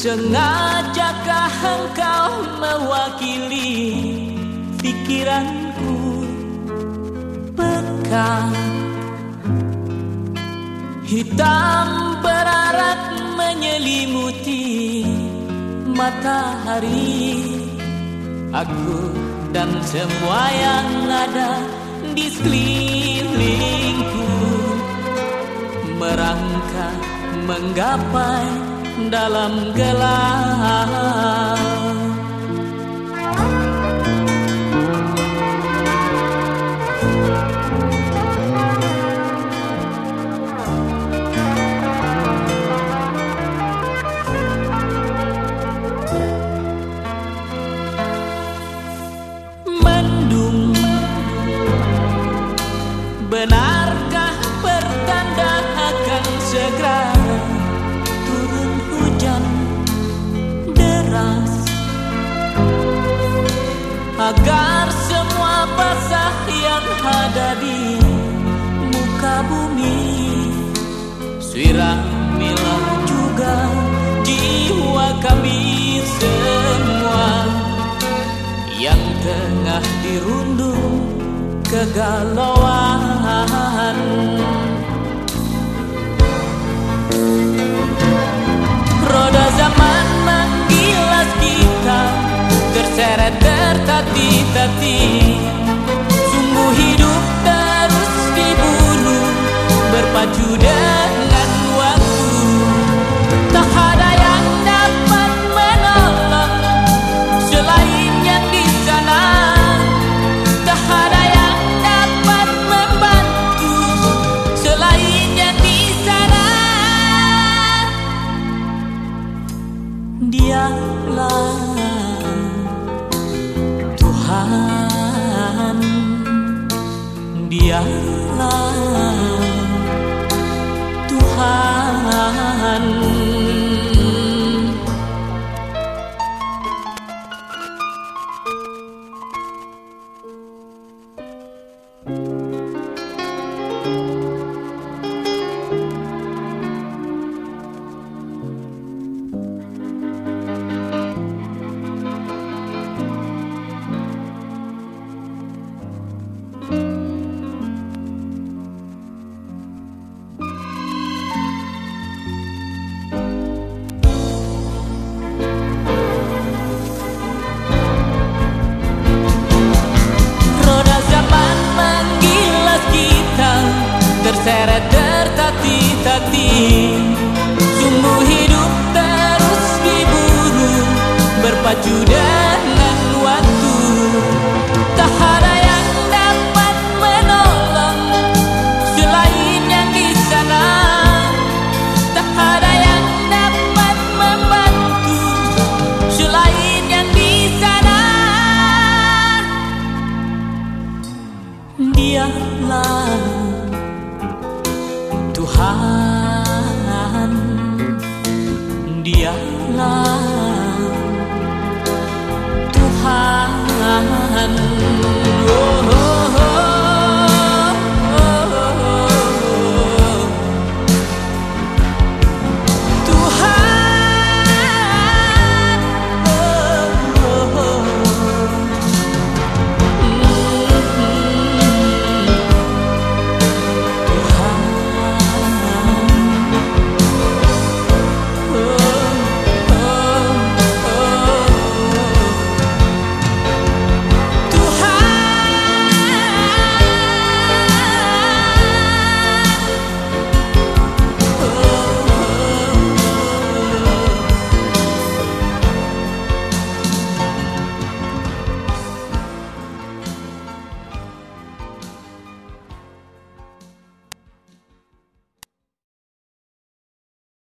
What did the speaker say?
Sengajakah engkau mewakili pikiranku? Pekan Hitam berarak menyelimuti matahari. Aku dan semua yang ada di sekelilingku Merangkak menggapai dalam gelap agar semua basah yang ada di muka bumi. Siramilah juga jiwa kami semua. Yang tengah dirundung kegalauan tertati-tati Sungguh hidup terus dibunuh Berpacu dengan Dialah Tuhan. terseret Berpacu dengan waktu. Tak ada yang dapat menolong Selain yang di sana. Tak ada yang dapat membantu Selain yang di sana. Dialah Tuhan. Dialah Tuhan